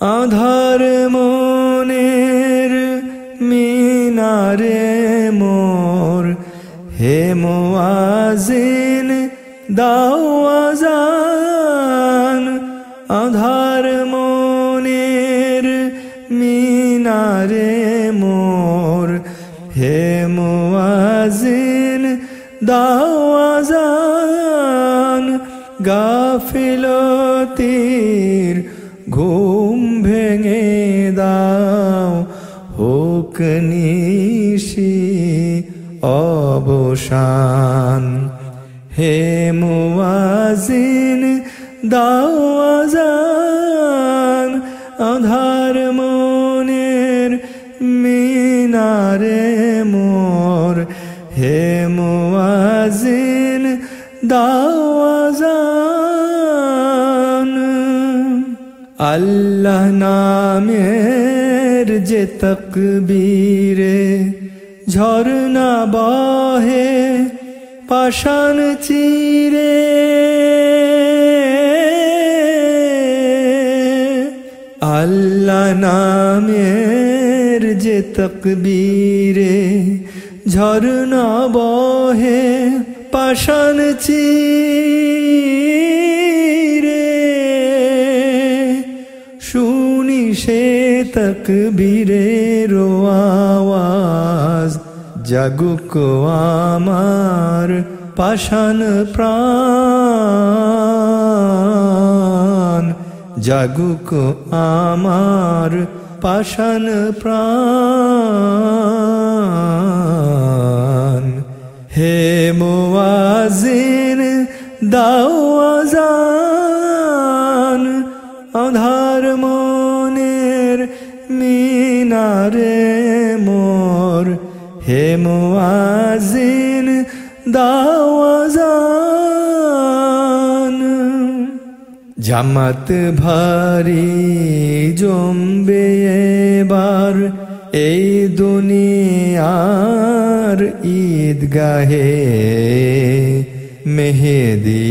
আধার মনের মিনারে মোর। হে মোয়াজিন দাওয়াজান আধার মনের মিনারে মোর। হে মোয়াজিন দাওয়াজান গাফিলতির ঘুম নিশি অবসান। হে মুয়াজিন দাওয়াজান আধার মনের মিনারে মোর। হে মুয়াজিন দাওয়াজান আল্লাহ নামের যে তকবীরে ঝরনা বহে পাষাণ চিরে। আল্লাহ নামের যে তকবীরে ঝরনা বহে পাষাণ চিরে। তকবীরের আওয়াজ জাগুক আমার পাষাণ প্রাণ জাগুক আমার পাষাণ প্রাণ হে মুয়াজিন দাওয়াজান আধার মনের মিনারে মোর। হে মুয়াজিন দাওয়াজান জামাত ভারী জমবে এবার এই দুনিয়ার ঈদগাহে। মেহেদি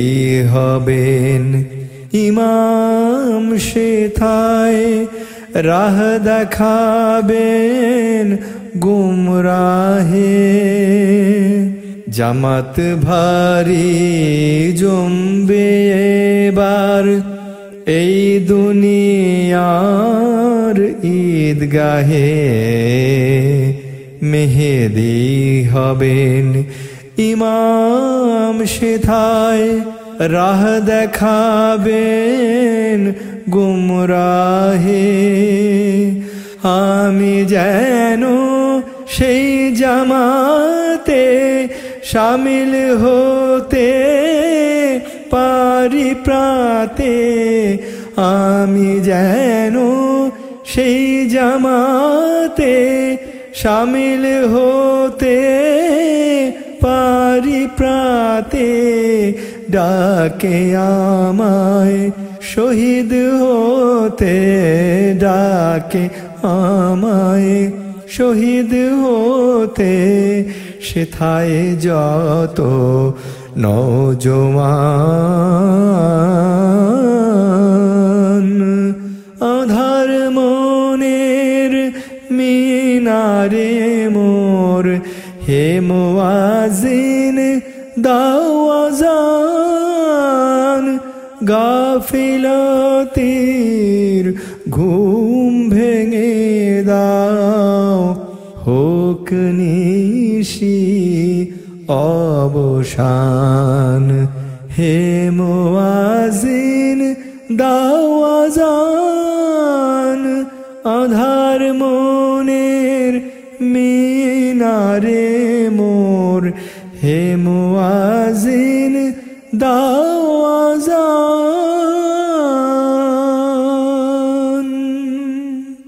হবেন ইমাম শেথায় রাহ দেখাবেন গুমরাহে। জামাত ভারী জমবে এবার। এই দুনিয়ার ঈদগাহে মেহেদি হবেন ইমাম সেথায়। রাহ দেখাবেন গুমরাহে। আমি যেন সেই জামাতে শামিল হতে পারি প্রাতে। আমি যেন সেই জামাতে শামিল হতে পারি প্রাতে। ডাকে আমায়, শহীদ হতে ডাকে আমায়, শহীদ হতে সেথায় যত নজওয়ান। আধার মনের মিনারে মোর হে মুয়াজিন দাওয়াজান গাফিলতির ঘুম ভেঙে দাও। হোক নিশি অবসান। হে মুয়াজিন দাওয়াজান আধার মনের মিনারে মোর হে মুয়াজিন দাওয়াজান